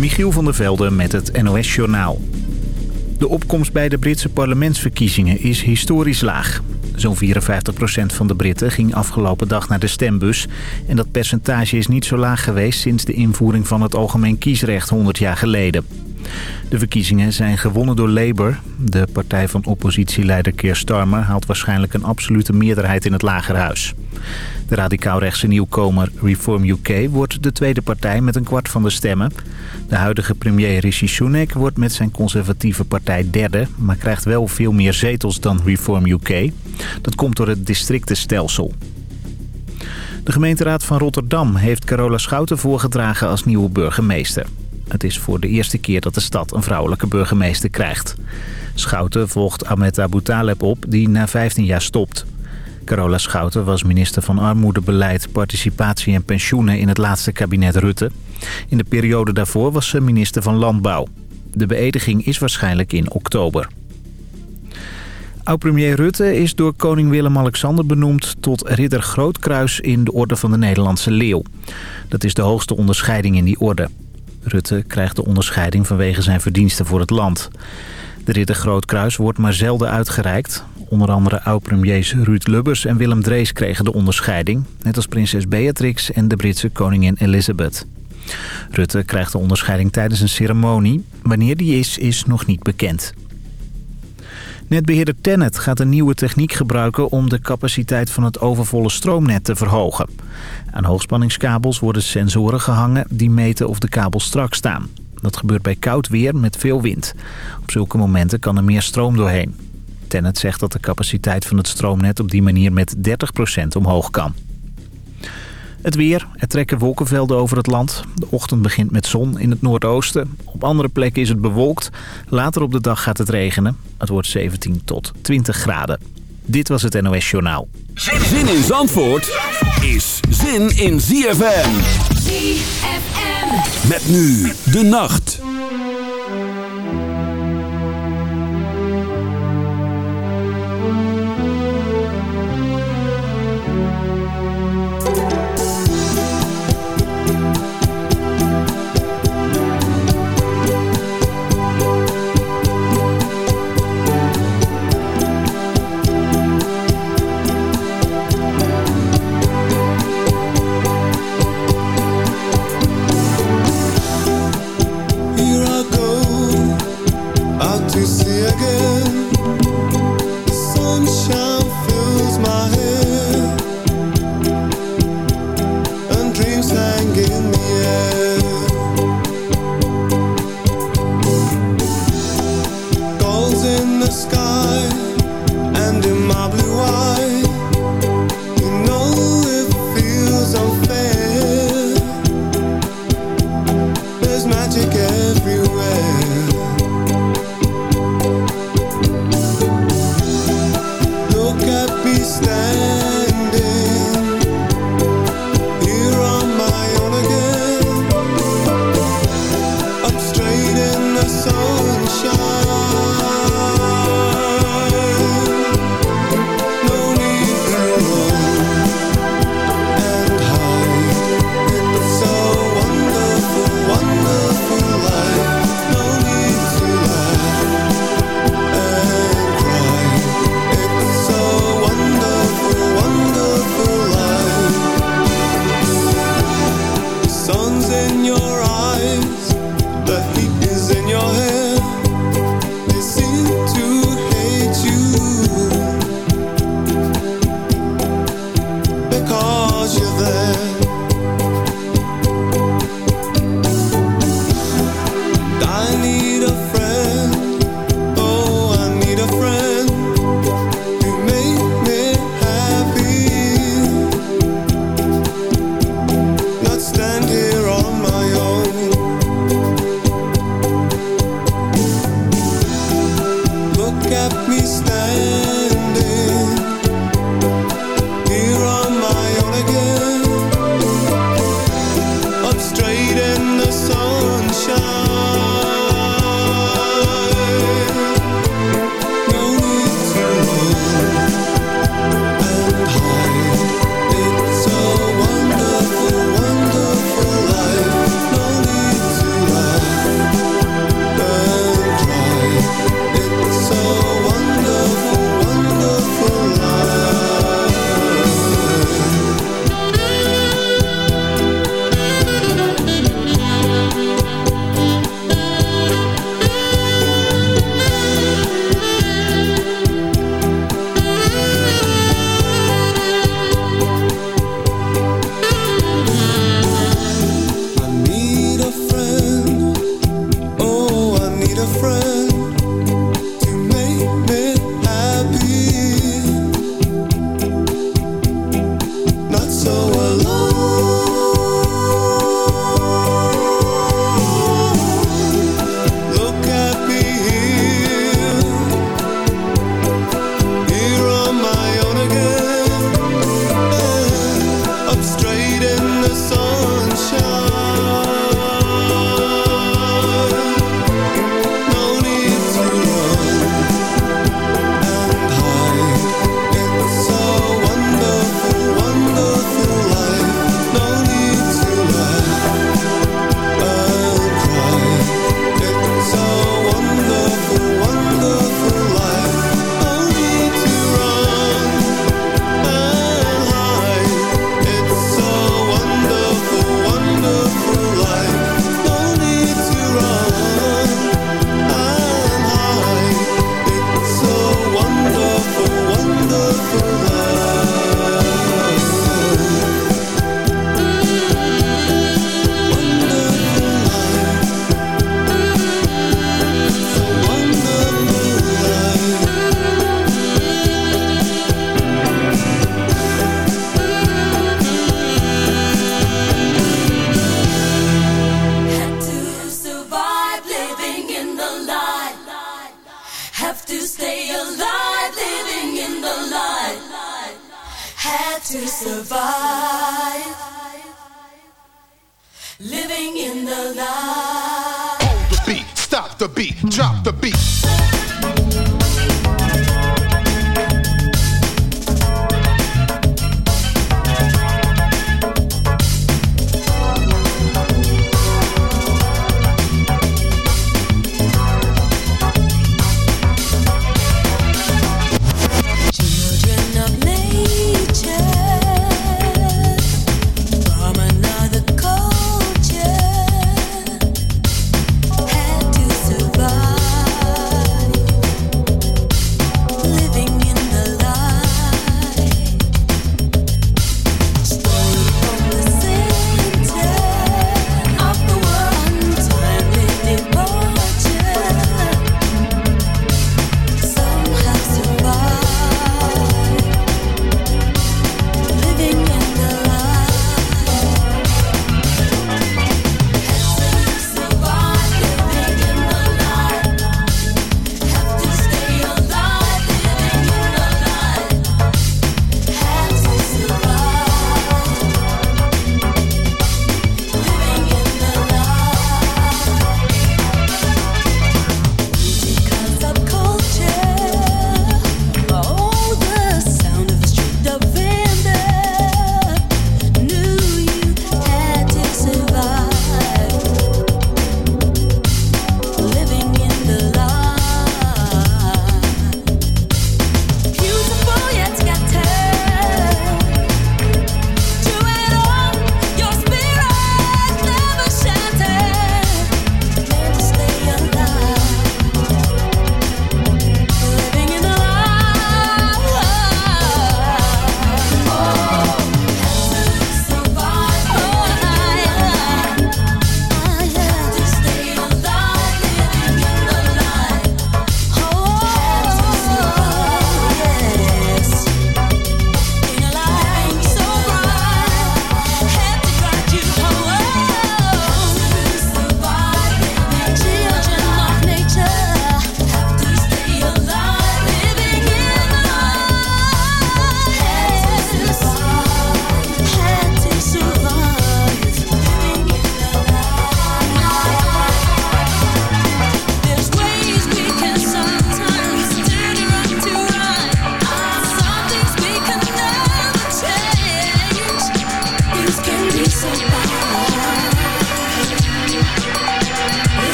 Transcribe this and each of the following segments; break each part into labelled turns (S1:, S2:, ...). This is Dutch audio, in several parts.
S1: Michiel van der Velde met het NOS-journaal. De opkomst bij de Britse parlementsverkiezingen is historisch laag. Zo'n 54% van de Britten ging afgelopen dag naar de stembus. En dat percentage is niet zo laag geweest sinds de invoering van het algemeen kiesrecht 100 jaar geleden. De verkiezingen zijn gewonnen door Labour. De partij van oppositieleider Keir Starmer haalt waarschijnlijk een absolute meerderheid in het lagerhuis. De radicaal-rechtse nieuwkomer Reform UK wordt de tweede partij met een kwart van de stemmen. De huidige premier Rishi Sunak wordt met zijn conservatieve partij derde... maar krijgt wel veel meer zetels dan Reform UK. Dat komt door het districtenstelsel. De gemeenteraad van Rotterdam heeft Carola Schouten voorgedragen als nieuwe burgemeester. Het is voor de eerste keer dat de stad een vrouwelijke burgemeester krijgt. Schouten volgt Ahmed Abu op, die na 15 jaar stopt. Carola Schouten was minister van Armoedebeleid, Participatie en Pensioenen in het laatste kabinet Rutte. In de periode daarvoor was ze minister van Landbouw. De beëdiging is waarschijnlijk in oktober. Oud-premier Rutte is door koning Willem-Alexander benoemd tot ridder Grootkruis in de Orde van de Nederlandse Leeuw. Dat is de hoogste onderscheiding in die orde. Rutte krijgt de onderscheiding vanwege zijn verdiensten voor het land. De ridder Grootkruis wordt maar zelden uitgereikt. Onder andere oud-premiers Ruud Lubbers en Willem Drees kregen de onderscheiding... net als prinses Beatrix en de Britse koningin Elizabeth. Rutte krijgt de onderscheiding tijdens een ceremonie. Wanneer die is, is nog niet bekend. Netbeheerder Tennet gaat een nieuwe techniek gebruiken om de capaciteit van het overvolle stroomnet te verhogen. Aan hoogspanningskabels worden sensoren gehangen die meten of de kabels strak staan. Dat gebeurt bij koud weer met veel wind. Op zulke momenten kan er meer stroom doorheen. Tennet zegt dat de capaciteit van het stroomnet op die manier met 30% omhoog kan. Het weer. Er trekken wolkenvelden over het land. De ochtend begint met zon in het noordoosten. Op andere plekken is het bewolkt. Later op de dag gaat het regenen. Het wordt 17 tot 20 graden. Dit was het NOS Journaal.
S2: Zin in Zandvoort is zin in ZFM.
S3: ZFM.
S2: Met nu de nacht.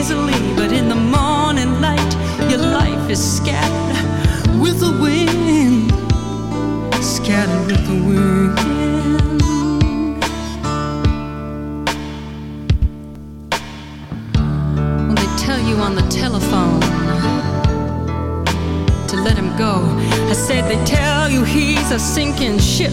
S4: Hazily. But in the morning light, your life is scattered with the wind, scattered with the wind. Well, they tell you on the telephone to let him go. I said they tell you he's a sinking ship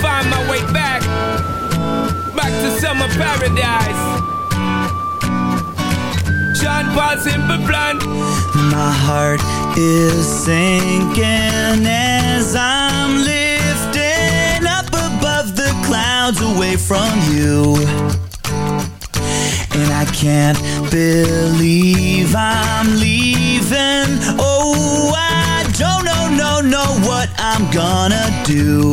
S5: find my way back, back to summer paradise. John Paul's simple plan.
S6: My heart is sinking as I'm lifting up above the clouds away from you. And I can't believe I'm leaving. Oh, I don't know, no, know what I'm gonna do.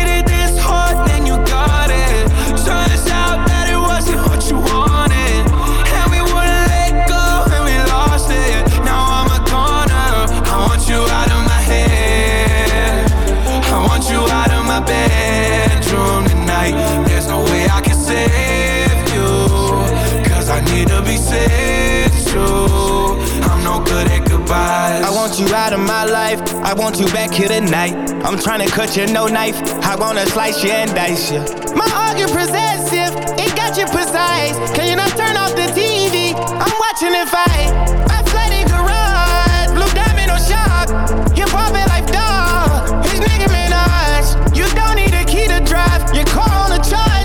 S7: out of my
S8: life. I want you back here tonight. I'm trying to cut you, no knife. I wanna slice you and dice you. My argument possessive, it got you precise. Can you not turn off the TV? I'm watching it fight. My flooded garage, blue diamond on shock. Hip hop and life dog. His nigga Minaj. You don't need a key to drive. Your car on the charger.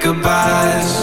S7: Goodbyes.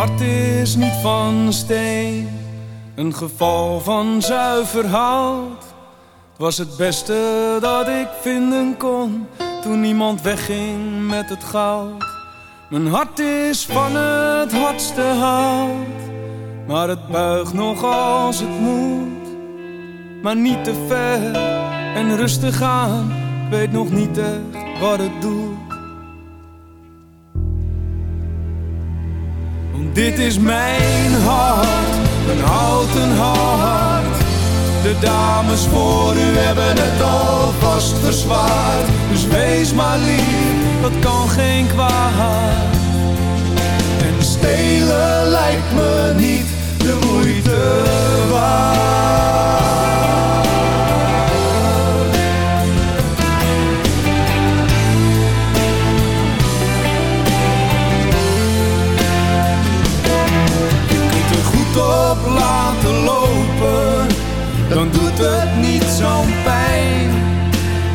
S5: hart is niet van steen, een geval van zuiver hout. Was het beste dat ik vinden kon, toen iemand wegging met het goud. Mijn hart is van het hardste hout, maar het buigt nog als het moet. Maar niet te ver en rustig aan, weet nog niet echt wat het doet. Want dit is mijn hart, een houten hart. De dames voor u hebben het alvast verzwaard. Dus wees maar lief, dat kan geen kwaad. En stelen lijkt me niet de moeite waard. Je kunt er goed op laten lopen, dan doet het.